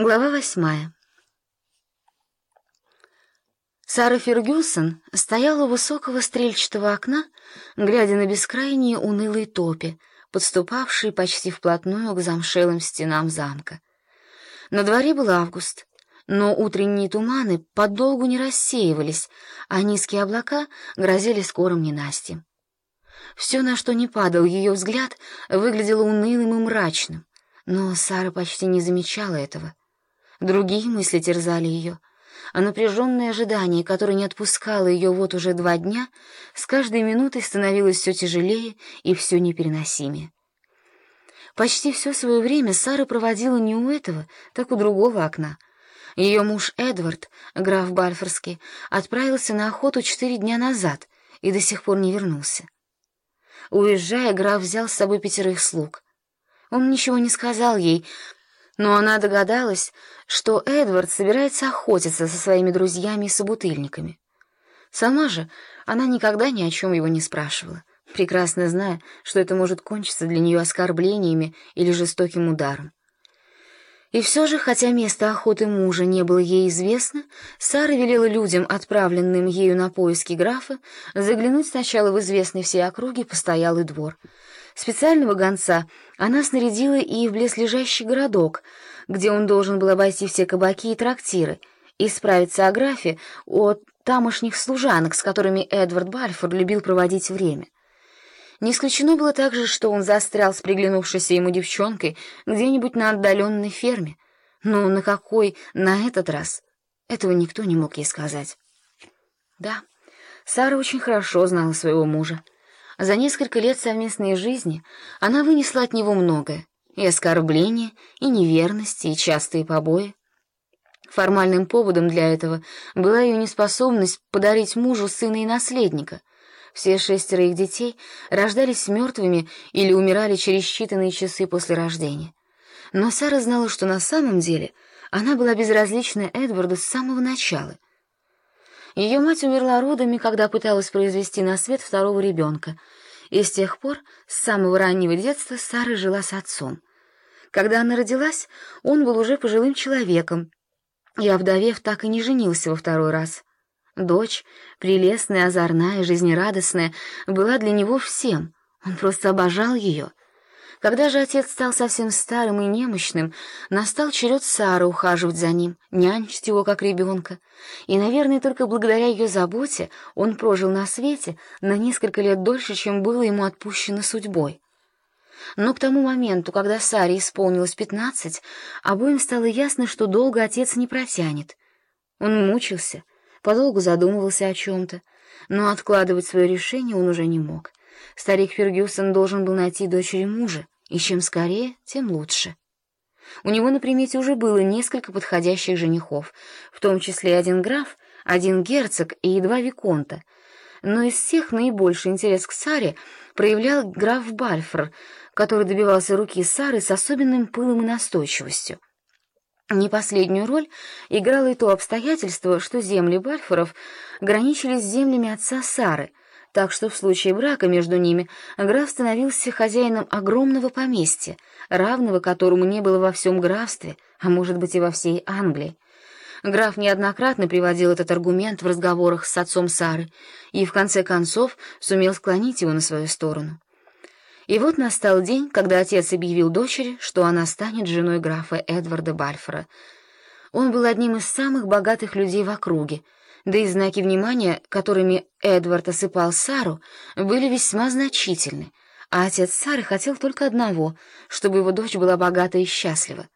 Глава восьмая. Сара Фергюсон стояла у высокого стрельчатого окна, глядя на бескрайние унылые топи, подступавшие почти вплотную к замшелым стенам замка. На дворе был август, но утренние туманы подолгу не рассеивались, а низкие облака грозили скорым ненастьем. Все, на что не падал ее взгляд, выглядело унылым и мрачным, но Сара почти не замечала этого. Другие мысли терзали ее, а напряженное ожидание, которое не отпускало ее вот уже два дня, с каждой минутой становилось все тяжелее и все непереносимее. Почти все свое время Сара проводила не у этого, так у другого окна. Ее муж Эдвард, граф Бальфорский, отправился на охоту четыре дня назад и до сих пор не вернулся. Уезжая, граф взял с собой пятерых слуг. Он ничего не сказал ей, но она догадалась, что Эдвард собирается охотиться со своими друзьями и собутыльниками. Сама же она никогда ни о чем его не спрашивала, прекрасно зная, что это может кончиться для нее оскорблениями или жестоким ударом. И все же, хотя место охоты мужа не было ей известно, Сара велела людям, отправленным ею на поиски графа, заглянуть сначала в известный всей округе постоялый двор — Специального гонца она снарядила и в близлежащий городок, где он должен был обойти все кабаки и трактиры, и справиться о графе от тамошних служанок, с которыми Эдвард Бальфорд любил проводить время. Не исключено было также, что он застрял с приглянувшейся ему девчонкой где-нибудь на отдаленной ферме. Но на какой на этот раз? Этого никто не мог ей сказать. Да, Сара очень хорошо знала своего мужа. За несколько лет совместной жизни она вынесла от него многое — и оскорбления, и неверности, и частые побои. Формальным поводом для этого была ее неспособность подарить мужу сына и наследника. Все шестеро их детей рождались мертвыми или умирали через считанные часы после рождения. Но Сара знала, что на самом деле она была безразлична Эдварду с самого начала — ее мать умерла родами, когда пыталась произвести на свет второго ребенка, и с тех пор, с самого раннего детства, Сара жила с отцом. Когда она родилась, он был уже пожилым человеком, и, овдовев, так и не женился во второй раз. Дочь, прелестная, озорная, жизнерадостная, была для него всем, он просто обожал ее — когда же отец стал совсем старым и немощным, настал черед Сары ухаживать за ним, нянчить его как ребенка. И, наверное, только благодаря ее заботе он прожил на свете на несколько лет дольше, чем было ему отпущено судьбой. Но к тому моменту, когда Саре исполнилось пятнадцать, обоим стало ясно, что долго отец не протянет. Он мучился, подолгу задумывался о чем-то, но откладывать свое решение он уже не мог. Старик Фергюсон должен был найти дочери мужа, и чем скорее, тем лучше. У него на примете уже было несколько подходящих женихов, в том числе один граф, один герцог и два виконта. Но из всех наибольший интерес к Саре проявлял граф Бальфор, который добивался руки Сары с особенным пылом и настойчивостью. Не последнюю роль играло и то обстоятельство, что земли Бальфоров граничили с землями отца Сары — так что в случае брака между ними граф становился хозяином огромного поместья, равного которому не было во всем графстве, а может быть и во всей Англии. Граф неоднократно приводил этот аргумент в разговорах с отцом Сары и, в конце концов, сумел склонить его на свою сторону. И вот настал день, когда отец объявил дочери, что она станет женой графа Эдварда Бальфора. Он был одним из самых богатых людей в округе, да и знаки внимания, которыми Эдвард осыпал Сару, были весьма значительны, а отец Сары хотел только одного, чтобы его дочь была богата и счастлива.